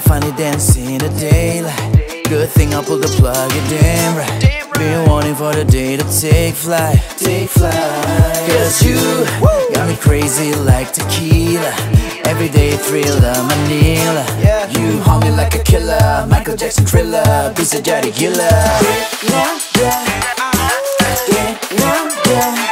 Find it dancing in the daylight. Good thing I pulled the plug, you damn right. Been wanting for the day to take flight, take flight. Cause you got me crazy like tequila. Everyday thriller, Manila. You haunt me like a killer, Michael Jackson thriller, piece of daddy killer. Ooh,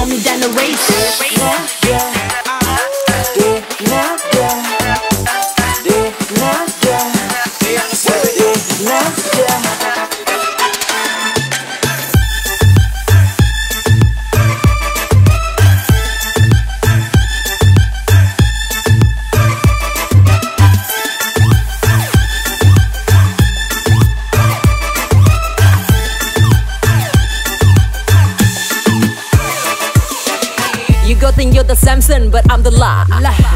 only generation. Yeah, yeah. don't think you're the Samson, but I'm the La.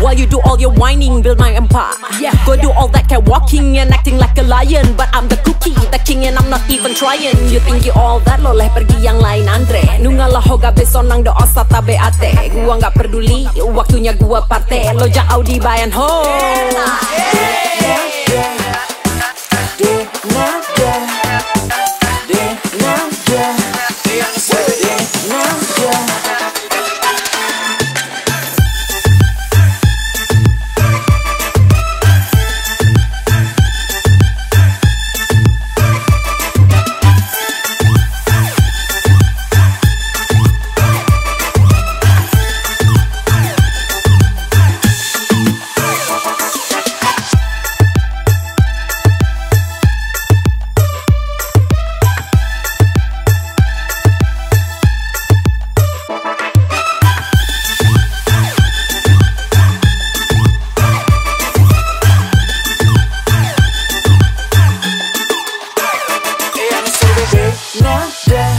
While you do all your whining, build my empire. Yeah. Go do all that cat walking and acting like a lion, but I'm the cookie, the king, and I'm not even trying. You think you all that, loleh pergi yang lain andre. Nungalah hoga besonang do osata beate. Gua nggak peduli, waktunya gua parte. jauh di bayan ho. Yeah, yeah, yeah. Not dead.